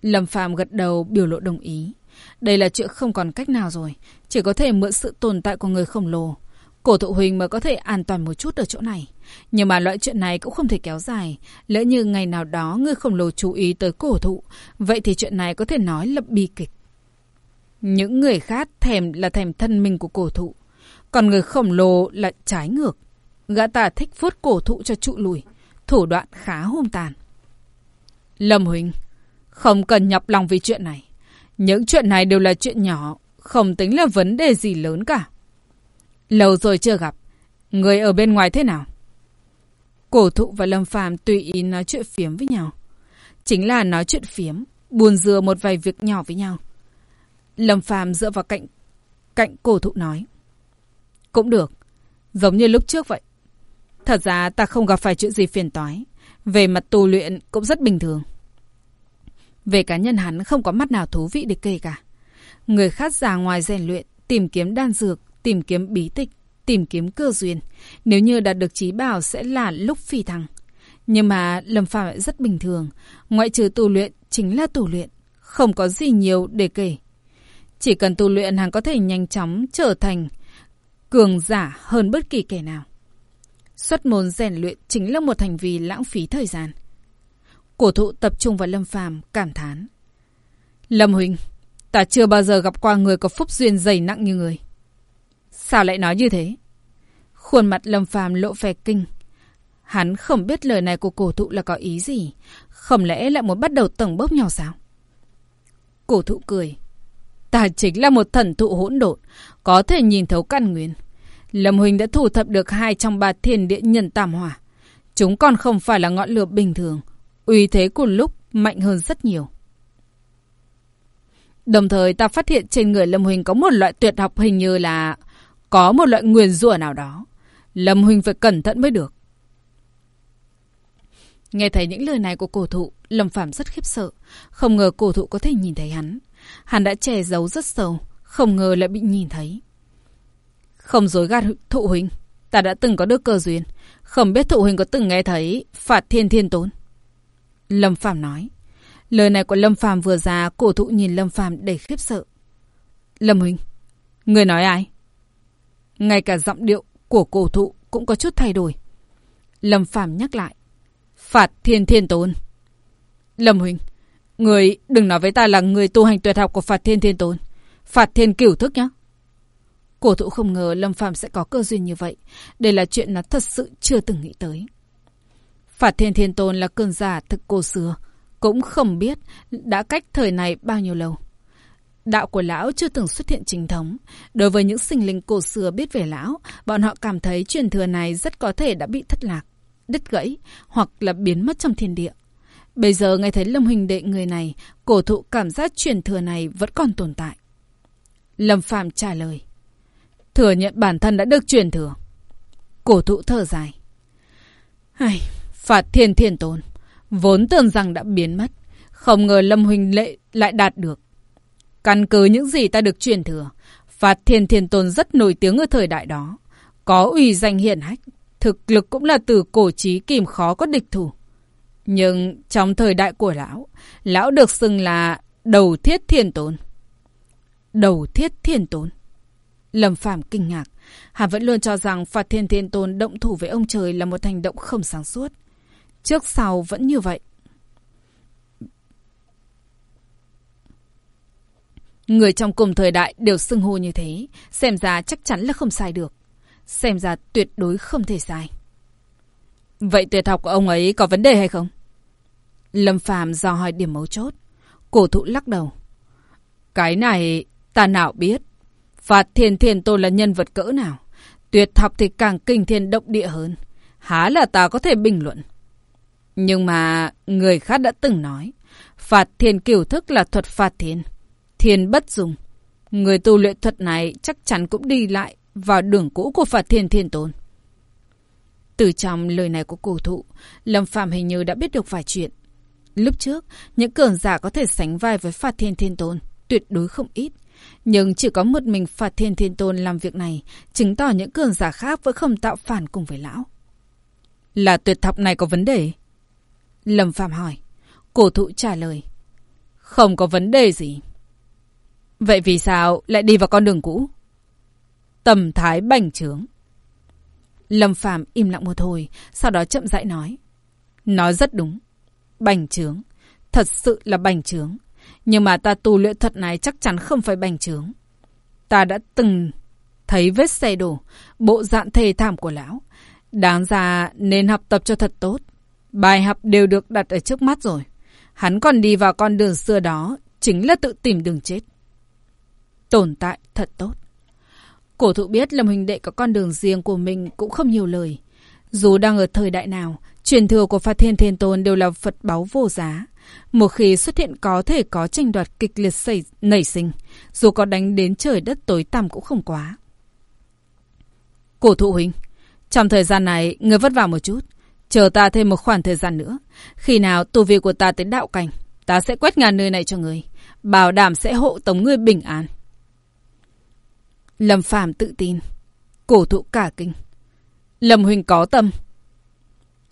Lâm Phạm gật đầu biểu lộ đồng ý. Đây là chuyện không còn cách nào rồi. Chỉ có thể mượn sự tồn tại của người khổng lồ. Cổ thụ huỳnh mới có thể an toàn một chút ở chỗ này. Nhưng mà loại chuyện này cũng không thể kéo dài. Lỡ như ngày nào đó người khổng lồ chú ý tới cổ thụ. Vậy thì chuyện này có thể nói là bi kịch. Những người khác thèm là thèm thân mình của cổ thụ. Còn người khổng lồ là trái ngược. Gã ta thích vuốt cổ thụ cho trụ lùi. Thủ đoạn khá hung tàn. Lâm Huỳnh, không cần nhọc lòng vì chuyện này. Những chuyện này đều là chuyện nhỏ, không tính là vấn đề gì lớn cả. Lâu rồi chưa gặp, người ở bên ngoài thế nào? Cổ thụ và Lâm Phàm tùy ý nói chuyện phiếm với nhau. Chính là nói chuyện phiếm, buồn dừa một vài việc nhỏ với nhau. Lâm Phàm dựa vào cạnh cạnh cổ thụ nói. Cũng được, giống như lúc trước vậy. Thật ra ta không gặp phải chuyện gì phiền toái. Về mặt tu luyện cũng rất bình thường. Về cá nhân hắn không có mắt nào thú vị để kể cả. Người khác già ngoài rèn luyện, tìm kiếm đan dược, tìm kiếm bí tịch, tìm kiếm cơ duyên. Nếu như đạt được trí bảo sẽ là lúc phi thăng. Nhưng mà Lâm Phàm lại rất bình thường. Ngoại trừ tu luyện chính là tu luyện. Không có gì nhiều để kể. Chỉ cần tu luyện hắn có thể nhanh chóng trở thành cường giả hơn bất kỳ kẻ nào. Xuất môn rèn luyện chính là một hành vi lãng phí thời gian. Cổ thụ tập trung vào Lâm Phàm cảm thán. Lâm Huynh, ta chưa bao giờ gặp qua người có phúc duyên dày nặng như người. Sao lại nói như thế? Khuôn mặt Lâm Phàm lộ vẻ kinh. Hắn không biết lời này của cổ thụ là có ý gì. Không lẽ lại muốn bắt đầu tầng bốc nhau sao? Cổ thụ cười. Ta chính là một thần thụ hỗn độn, có thể nhìn thấu căn nguyên. Lâm Huynh đã thu thập được hai trong ba thiên địa nhân tam hỏa. Chúng còn không phải là ngọn lửa bình thường. Uy thế của lúc mạnh hơn rất nhiều. Đồng thời ta phát hiện trên người Lâm Huynh có một loại tuyệt học hình như là có một loại nguyền rủa nào đó. Lâm Huynh phải cẩn thận mới được. Nghe thấy những lời này của cổ thụ, Lâm Phạm rất khiếp sợ. Không ngờ cổ thụ có thể nhìn thấy hắn. Hắn đã che giấu rất sâu, không ngờ lại bị nhìn thấy. Không dối gạt thụ huynh, ta đã từng có được cơ duyên. Không biết thụ huynh có từng nghe thấy phạt thiên thiên tốn. Lâm Phàm nói. Lời này của Lâm Phàm vừa ra, cổ thụ nhìn Lâm Phàm đầy khiếp sợ. Lâm huynh, người nói ai? Ngay cả giọng điệu của cổ thụ cũng có chút thay đổi. Lâm Phàm nhắc lại. Phạt thiên thiên tốn. Lâm huynh, người đừng nói với ta là người tu hành tuyệt học của Phạt thiên thiên tốn. Phạt thiên cửu thức nhé. Cổ thụ không ngờ Lâm Phàm sẽ có cơ duyên như vậy. Đây là chuyện nó thật sự chưa từng nghĩ tới. Phạt Thiên Thiên Tôn là cơn giả thực cổ xưa. Cũng không biết đã cách thời này bao nhiêu lâu. Đạo của lão chưa từng xuất hiện chính thống. Đối với những sinh linh cổ xưa biết về lão, bọn họ cảm thấy truyền thừa này rất có thể đã bị thất lạc, đứt gãy hoặc là biến mất trong thiên địa. Bây giờ nghe thấy Lâm Huỳnh đệ người này, cổ thụ cảm giác truyền thừa này vẫn còn tồn tại. Lâm Phạm trả lời. Thừa nhận bản thân đã được truyền thừa. Cổ thụ thở dài. Ai, phạt thiên thiên tôn. Vốn tưởng rằng đã biến mất. Không ngờ Lâm Huỳnh lệ lại đạt được. Căn cứ những gì ta được truyền thừa. Phạt thiên thiên tôn rất nổi tiếng ở thời đại đó. Có ủy danh hiển hách. Thực lực cũng là từ cổ trí kìm khó có địch thủ. Nhưng trong thời đại của lão, lão được xưng là đầu thiết thiên tôn. Đầu thiết thiên tôn. Lâm Phàm kinh ngạc. Hắn vẫn luôn cho rằng Phạt Thiên Thiên Tôn động thủ với ông trời là một hành động không sáng suốt. Trước sau vẫn như vậy. Người trong cùng thời đại đều xưng hô như thế, xem ra chắc chắn là không sai được. Xem ra tuyệt đối không thể sai. Vậy tuyệt học của ông ấy có vấn đề hay không? Lâm Phàm dò hỏi điểm mấu chốt. Cổ thụ lắc đầu. Cái này ta nào biết. Phạt thiên thiên tôi là nhân vật cỡ nào? Tuyệt học thì càng kinh thiên động địa hơn. Há là ta có thể bình luận. Nhưng mà người khác đã từng nói. Phạt thiên kiểu thức là thuật phạt thiên. Thiên bất dùng. Người tu luyện thuật này chắc chắn cũng đi lại vào đường cũ của phạt thiên thiên tôn. Từ trong lời này của cổ thụ, Lâm Phạm hình như đã biết được vài chuyện. Lúc trước, những cường giả có thể sánh vai với phạt thiên thiên tôn, tuyệt đối không ít. Nhưng chỉ có một mình Phạt Thiên Thiên Tôn làm việc này, chứng tỏ những cường giả khác vẫn không tạo phản cùng với lão. Là tuyệt học này có vấn đề? Lâm Phạm hỏi. Cổ thụ trả lời. Không có vấn đề gì. Vậy vì sao lại đi vào con đường cũ? Tầm thái bành trướng. Lâm Phạm im lặng một hồi, sau đó chậm rãi nói. Nói rất đúng. Bành trướng. Thật sự là bành trướng. Nhưng mà ta tu luyện thuật này chắc chắn không phải bành trướng. Ta đã từng thấy vết xe đổ, bộ dạng thề thảm của lão. Đáng ra nên học tập cho thật tốt. Bài học đều được đặt ở trước mắt rồi. Hắn còn đi vào con đường xưa đó, chính là tự tìm đường chết. Tồn tại thật tốt. Cổ thụ biết Lâm Huỳnh Đệ có con đường riêng của mình cũng không nhiều lời. Dù đang ở thời đại nào, truyền thừa của Phật Thiên Thiên Tôn đều là Phật báu vô giá. Một khi xuất hiện có thể có tranh đoạt kịch liệt xảy, nảy sinh, dù có đánh đến trời đất tối tăm cũng không quá. Cổ thụ huynh, trong thời gian này, người vất vả một chút. Chờ ta thêm một khoảng thời gian nữa. Khi nào tu vi của ta tới đạo cảnh, ta sẽ quét ngàn nơi này cho người. Bảo đảm sẽ hộ tống ngươi bình an. Lâm Phàm tự tin. Cổ thụ cả kinh. Lâm Huỳnh có tâm.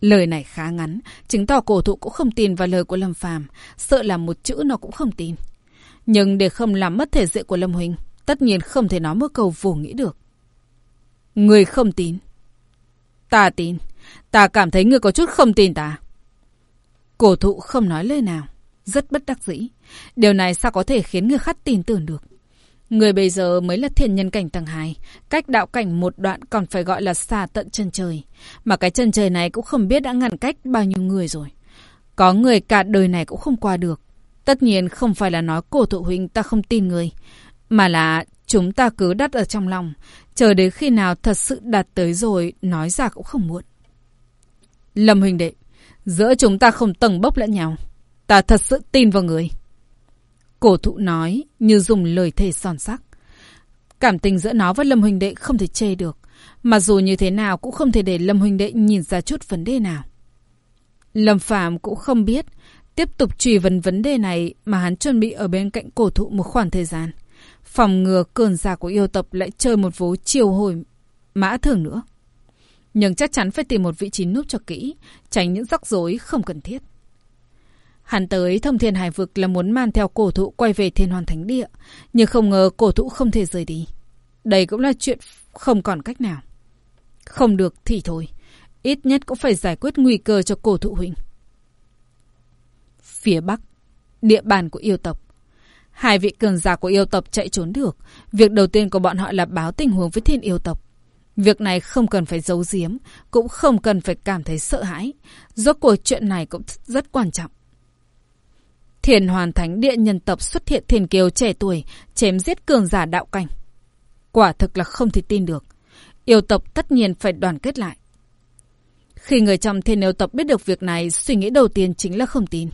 Lời này khá ngắn, chứng tỏ cổ thụ cũng không tin vào lời của Lâm Phàm, sợ là một chữ nó cũng không tin. Nhưng để không làm mất thể diện của Lâm Huỳnh, tất nhiên không thể nói một câu vô nghĩ được. Người không tin. Ta tin. Ta cảm thấy ngươi có chút không tin ta. Cổ thụ không nói lời nào. Rất bất đắc dĩ. Điều này sao có thể khiến người khác tin tưởng được. Người bây giờ mới là thiên nhân cảnh tầng 2. Cách đạo cảnh một đoạn còn phải gọi là xa tận chân trời. Mà cái chân trời này cũng không biết đã ngăn cách bao nhiêu người rồi. Có người cả đời này cũng không qua được. Tất nhiên không phải là nói cổ thụ huynh ta không tin người. Mà là chúng ta cứ đắt ở trong lòng. Chờ đến khi nào thật sự đạt tới rồi, nói ra cũng không muộn. Lâm huynh đệ, giữa chúng ta không tầng bốc lẫn nhau. Ta thật sự tin vào người. Cổ thụ nói như dùng lời thề son sắc. Cảm tình giữa nó và Lâm huynh đệ không thể chê được. Mà dù như thế nào cũng không thể để Lâm huynh đệ nhìn ra chút vấn đề nào. Lâm Phạm cũng không biết. Tiếp tục truy vấn vấn đề này mà hắn chuẩn bị ở bên cạnh cổ thụ một khoảng thời gian. Phòng ngừa cơn giả của yêu tộc lại chơi một vố chiều hồi mã thường nữa. Nhưng chắc chắn phải tìm một vị trí núp cho kỹ, tránh những rắc rối không cần thiết. Hắn tới thông thiên hải vực là muốn mang theo cổ thụ quay về thiên hoàn thánh địa, nhưng không ngờ cổ thụ không thể rời đi. Đây cũng là chuyện không còn cách nào. Không được thì thôi, ít nhất cũng phải giải quyết nguy cơ cho cổ thụ huynh. Phía Bắc, địa bàn của yêu tộc. Hai vị cường giả của yêu tộc chạy trốn được. Việc đầu tiên của bọn họ là báo tình huống với thiên yêu tộc. Việc này không cần phải giấu giếm, cũng không cần phải cảm thấy sợ hãi. Rốt cuộc chuyện này cũng rất quan trọng. Thiền hoàn thánh địa nhân tộc xuất hiện thiền kiều trẻ tuổi, chém giết cường giả đạo cảnh. Quả thực là không thể tin được. Yêu tộc tất nhiên phải đoàn kết lại. Khi người trong thiên yêu tộc biết được việc này, suy nghĩ đầu tiên chính là không tin.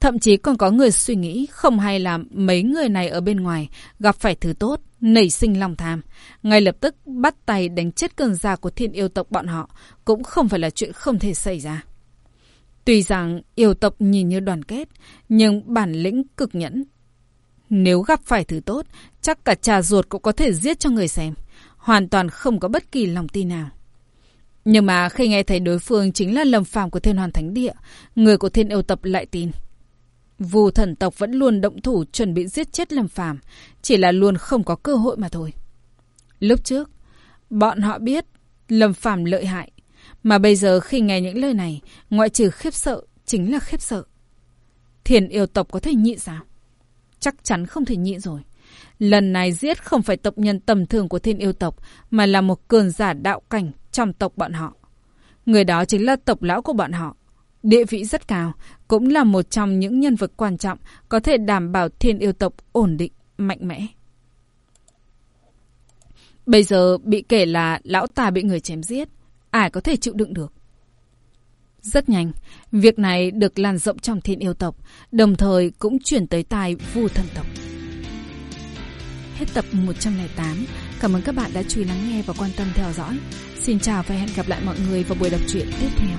Thậm chí còn có người suy nghĩ không hay là mấy người này ở bên ngoài gặp phải thứ tốt, nảy sinh lòng tham. Ngay lập tức bắt tay đánh chết cơn già của thiên yêu tộc bọn họ cũng không phải là chuyện không thể xảy ra. Tuy rằng yêu tộc nhìn như đoàn kết, nhưng bản lĩnh cực nhẫn. Nếu gặp phải thứ tốt, chắc cả trà ruột cũng có thể giết cho người xem. Hoàn toàn không có bất kỳ lòng tin nào. Nhưng mà khi nghe thấy đối phương chính là lầm phàm của thiên hoàn thánh địa, người của thiên yêu tập lại tin. Vù thần tộc vẫn luôn động thủ chuẩn bị giết chết Lâm Phàm, chỉ là luôn không có cơ hội mà thôi. Lúc trước, bọn họ biết Lâm Phàm lợi hại, mà bây giờ khi nghe những lời này, ngoại trừ khiếp sợ chính là khiếp sợ. Thiền yêu tộc có thể nhịn sao? Chắc chắn không thể nhịn rồi. Lần này giết không phải tộc nhân tầm thường của thiên yêu tộc, mà là một cường giả đạo cảnh trong tộc bọn họ. Người đó chính là tộc lão của bọn họ. Địa vị rất cao, cũng là một trong những nhân vật quan trọng có thể đảm bảo thiên yêu tộc ổn định, mạnh mẽ. Bây giờ bị kể là lão ta bị người chém giết, ai có thể chịu đựng được. Rất nhanh, việc này được lan rộng trong thiên yêu tộc, đồng thời cũng chuyển tới tai vu thần tộc. Hết tập 108, cảm ơn các bạn đã chú ý lắng nghe và quan tâm theo dõi. Xin chào và hẹn gặp lại mọi người vào buổi đọc truyện tiếp theo.